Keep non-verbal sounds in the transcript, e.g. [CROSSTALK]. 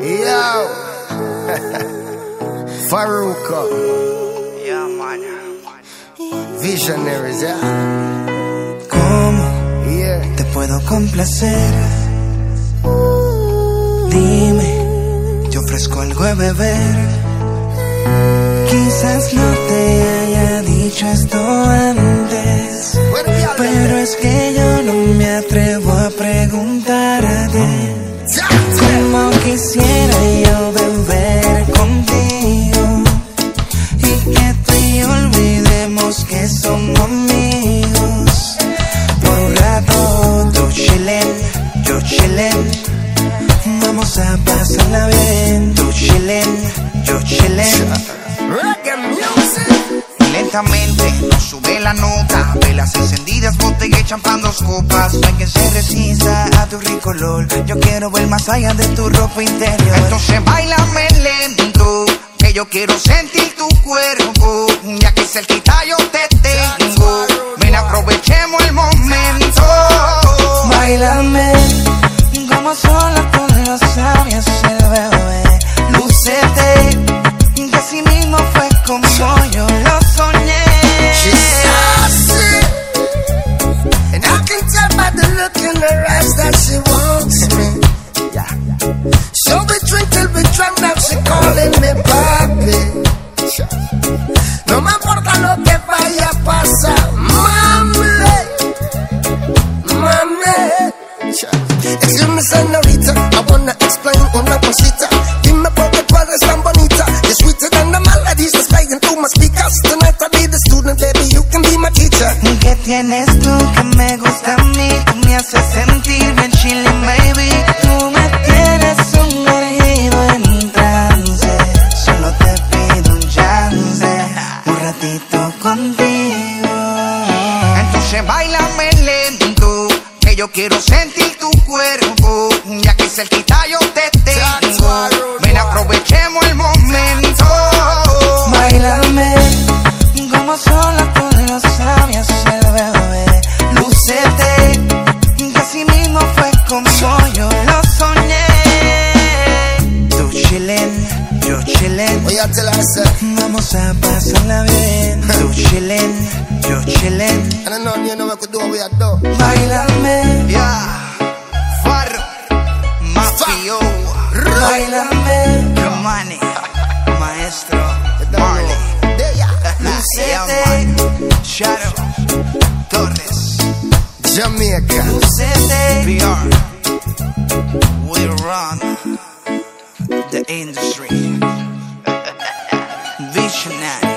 Yo. [LAUGHS] Faruko. Yeah, man. Visionaries, yeah. ¿Cómo Yeah. te puedo complacer? Dime, te ofrezco algo de beber. Quizás no te haya dicho esto antes, pero es que yo no me atrevo quisiera yo beber contigo y que tú y olvidemos que somos amigos. Por un rato tú chillen, yo chillen. Vamos a pasarla bien. Tú chillen, yo chillen. Reggae music. Lentamente la nota. Velas encendidas, botella y champán, dos copas. No hay quien se resista a tu rico olor. Yo quiero ver más allá de tu ropa interior. Entonces bailame lento. Que yo quiero sentir tu cuerpo. Ya que cerquita yo te tengo. Ven, aprovechemos el momento. Bailame como sola tienes tú que me gusta a mí? Tú me haces sentir bien chilling, baby. Tú me tienes sumergido en trance. Solo te pido un chance, un ratito contigo. Entonces bailame lento, que yo quiero sentir tu cuerpo. Ya que cerquita yo te tengo. Con los sabios el bebé. Lúcete, que así mismo fue como yo lo soñé. Tú chillen, yo chillen. La. Vamos a pasarla bien. Tú [LAUGHS] chillen, yo chillen. Bailame, yeah. Farro, Mafio. Bailame, Fonseca. VR. We run the industry. [LAUGHS] Visionary.